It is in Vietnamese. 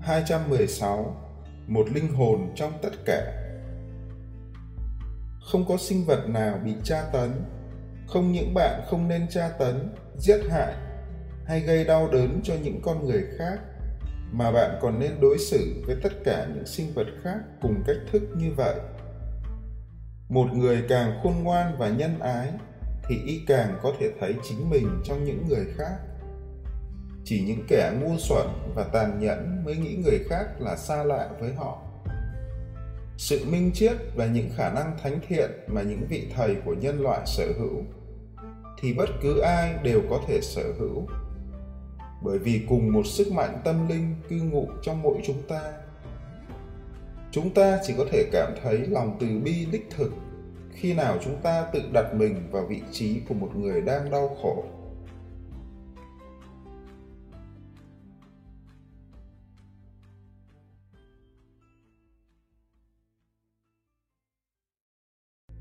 216 Một linh hồn trong tất cả Không có sinh vật nào bị tra tấn. Không những bạn không nên tra tấn, giết hại hay gây đau đớn cho những con người khác, mà bạn còn nên đối xử với tất cả những sinh vật khác cùng cách thức như vậy. Một người càng khôn ngoan và nhân ái thì y càng có thể thấy chính mình trong những người khác chỉ những kẻ ngu xuẩn và tàn nhẫn mới nghĩ người khác là xa lạ với họ. Sự minh triết và những khả năng thánh thiện mà những vị thầy của nhân loại sở hữu, thì bất cứ ai đều có thể sở hữu. Bởi vì cùng một sức mạnh tâm linh cư ngụ trong mỗi chúng ta chúng ta chỉ có thể cảm thấy lòng từ bi đích thực khi nào chúng ta tự đặt mình vào vị trí của một người đang đau khổ.